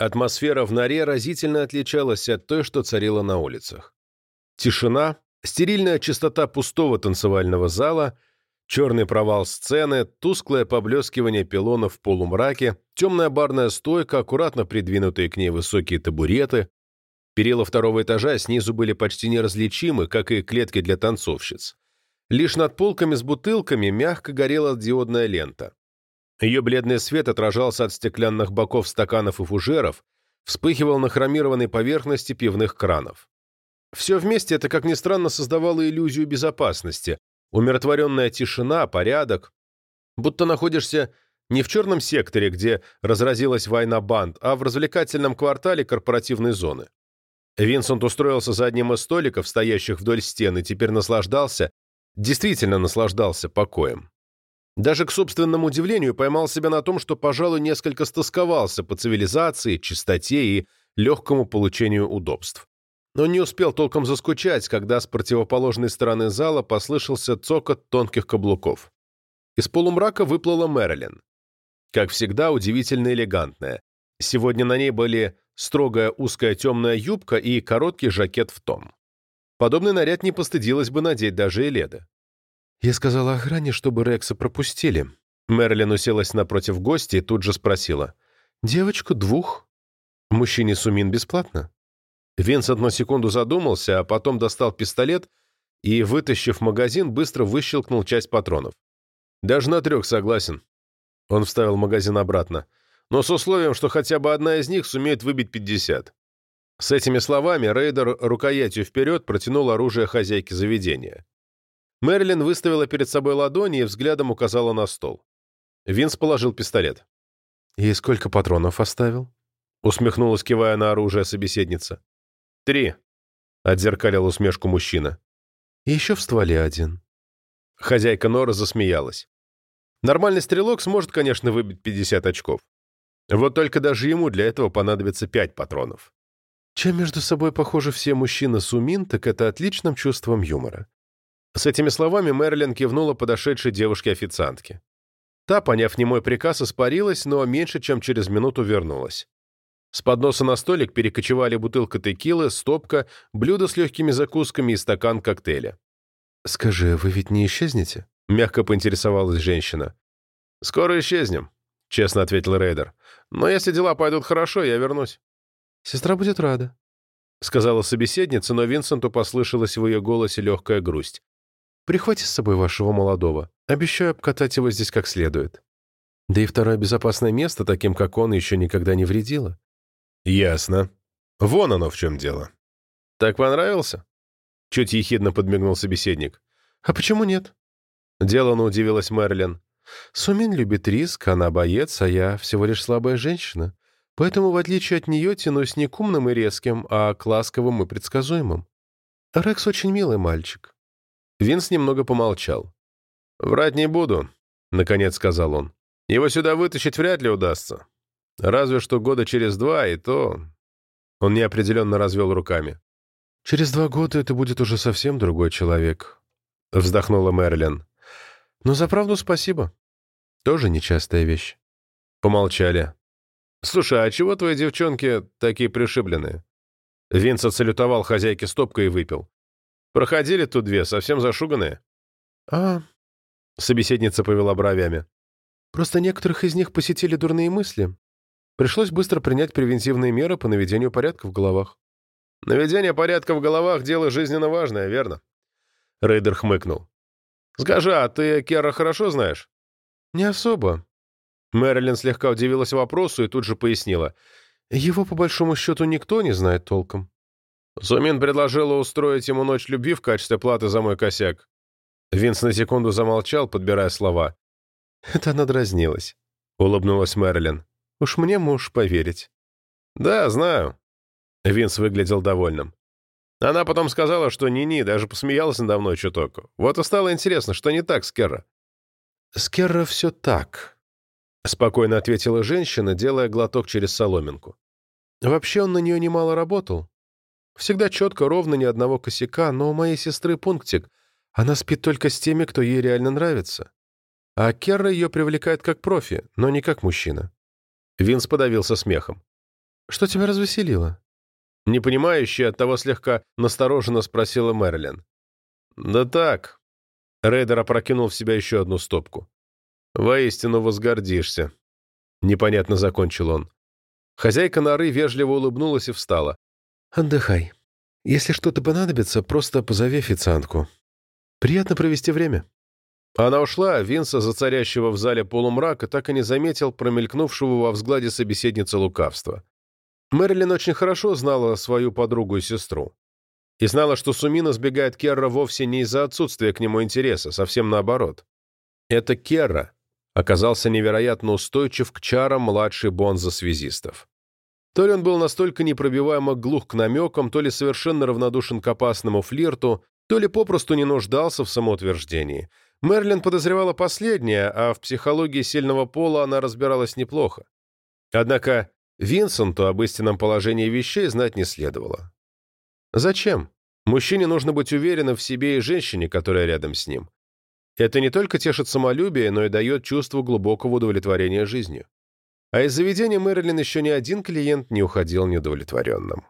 Атмосфера в норе разительно отличалась от той, что царила на улицах. Тишина, стерильная чистота пустого танцевального зала, черный провал сцены, тусклое поблескивание пилонов в полумраке, темная барная стойка, аккуратно придвинутые к ней высокие табуреты. Перила второго этажа снизу были почти неразличимы, как и клетки для танцовщиц. Лишь над полками с бутылками мягко горела диодная лента. Ее бледный свет отражался от стеклянных боков стаканов и фужеров, вспыхивал на хромированной поверхности пивных кранов. Все вместе это, как ни странно, создавало иллюзию безопасности, умиротворенная тишина, порядок. Будто находишься не в черном секторе, где разразилась война банд, а в развлекательном квартале корпоративной зоны. Винсент устроился за одним из столиков, стоящих вдоль стены, теперь наслаждался, действительно наслаждался покоем. Даже к собственному удивлению поймал себя на том, что, пожалуй, несколько стосковался по цивилизации, чистоте и легкому получению удобств. Но не успел толком заскучать, когда с противоположной стороны зала послышался цокот тонких каблуков. Из полумрака выплыла Мэрилин. Как всегда, удивительно элегантная. Сегодня на ней были строгая узкая темная юбка и короткий жакет в тон. Подобный наряд не постыдилась бы надеть даже Эледа. «Я сказала охране, чтобы Рекса пропустили». Мерлин уселась напротив гостя и тут же спросила. «Девочку двух? Мужчине Сумин бесплатно?» Винсент на секунду задумался, а потом достал пистолет и, вытащив магазин, быстро выщелкнул часть патронов. «Даже на трех согласен». Он вставил магазин обратно. «Но с условием, что хотя бы одна из них сумеет выбить пятьдесят». С этими словами рейдер рукоятью вперед протянул оружие хозяйки заведения. Мэрилин выставила перед собой ладони и взглядом указала на стол. Винс положил пистолет. «И сколько патронов оставил?» Усмехнулась, кивая на оружие собеседница. «Три», — отзеркалил усмешку мужчина. «И еще в стволе один». Хозяйка Нора засмеялась. Нормальный стрелок сможет, конечно, выбить 50 очков. Вот только даже ему для этого понадобится пять патронов. Чем между собой похожи все мужчины Сумин, так это отличным чувством юмора. С этими словами Мерлин кивнула подошедшей девушке-официантке. Та, поняв немой приказ, испарилась, но меньше чем через минуту вернулась. С подноса на столик перекочевали бутылка текилы, стопка, блюдо с легкими закусками и стакан коктейля. «Скажи, вы ведь не исчезнете?» — мягко поинтересовалась женщина. «Скоро исчезнем», — честно ответил Рейдер. «Но если дела пойдут хорошо, я вернусь». «Сестра будет рада», — сказала собеседница, но Винсенту послышалась в ее голосе легкая грусть. Прихвати с собой вашего молодого. Обещаю обкатать его здесь как следует. Да и второе безопасное место, таким как он, еще никогда не вредило. Ясно. Вон оно в чем дело. Так понравился? Чуть ехидно подмигнул собеседник. А почему нет? Делано удивилась Мерлин. Сумин любит риск, она боец, а я всего лишь слабая женщина. Поэтому, в отличие от нее, тянусь не к умным и резким, а к ласковым и предсказуемым. Рекс очень милый мальчик. Винс немного помолчал. «Врать не буду», — наконец сказал он. «Его сюда вытащить вряд ли удастся. Разве что года через два, и то...» Он неопределенно развел руками. «Через два года это будет уже совсем другой человек», — вздохнула Мерлин. «Но за правду спасибо. Тоже нечастая вещь». Помолчали. «Слушай, а чего твои девчонки такие пришибленные?» Винс отсалютовал хозяйке стопкой и выпил. Проходили тут две, совсем зашуганные. А, собеседница повела бровями. Просто некоторых из них посетили дурные мысли. Пришлось быстро принять превентивные меры по наведению порядка в головах. Наведение порядка в головах — дело жизненно важное, верно? Рейдер хмыкнул. «Скажи, а ты Кера хорошо знаешь?» «Не особо». Мэрилин слегка удивилась вопросу и тут же пояснила. «Его, по большому счету, никто не знает толком. Су мне предложила устроить ему ночь любви в качестве платы за мой косяк. Винс на секунду замолчал, подбирая слова. «Это она дразнилась», — улыбнулась Мэрилин. «Уж мне муж поверить». «Да, знаю». Винс выглядел довольным. Она потом сказала, что ни-ни, даже посмеялась надо мной чуток. Вот и стало интересно, что не так с Керра. «С Керра все так», — спокойно ответила женщина, делая глоток через соломинку. «Вообще он на нее немало работал. Всегда четко, ровно, ни одного косяка, но у моей сестры пунктик. Она спит только с теми, кто ей реально нравится. А Керра ее привлекает как профи, но не как мужчина». Винс подавился смехом. Что тебя развеселило?» Непонимающе, оттого слегка настороженно спросила Мерлин. «Да так». Рейдер опрокинул в себя еще одну стопку. «Воистину возгордишься». Непонятно закончил он. Хозяйка норы вежливо улыбнулась и встала. «Отдыхай. Если что-то понадобится, просто позови официантку. Приятно провести время». Она ушла, а Винса, зацарящего в зале полумрака, так и не заметил промелькнувшего во взгляде собеседницы лукавства. Мэрилин очень хорошо знала свою подругу и сестру. И знала, что Сумина сбегает Керра вовсе не из-за отсутствия к нему интереса, совсем наоборот. Это Керра оказался невероятно устойчив к чарам младшей бонза-связистов. То ли он был настолько непробиваемо глух к намекам, то ли совершенно равнодушен к опасному флирту, то ли попросту не нуждался в самоутверждении. Мерлин подозревала последнее, а в психологии сильного пола она разбиралась неплохо. Однако Винсенту об истинном положении вещей знать не следовало. Зачем? Мужчине нужно быть уверенным в себе и женщине, которая рядом с ним. Это не только тешит самолюбие, но и дает чувство глубокого удовлетворения жизнью. А из заведения Мэрилин еще ни один клиент не уходил неудовлетворенным.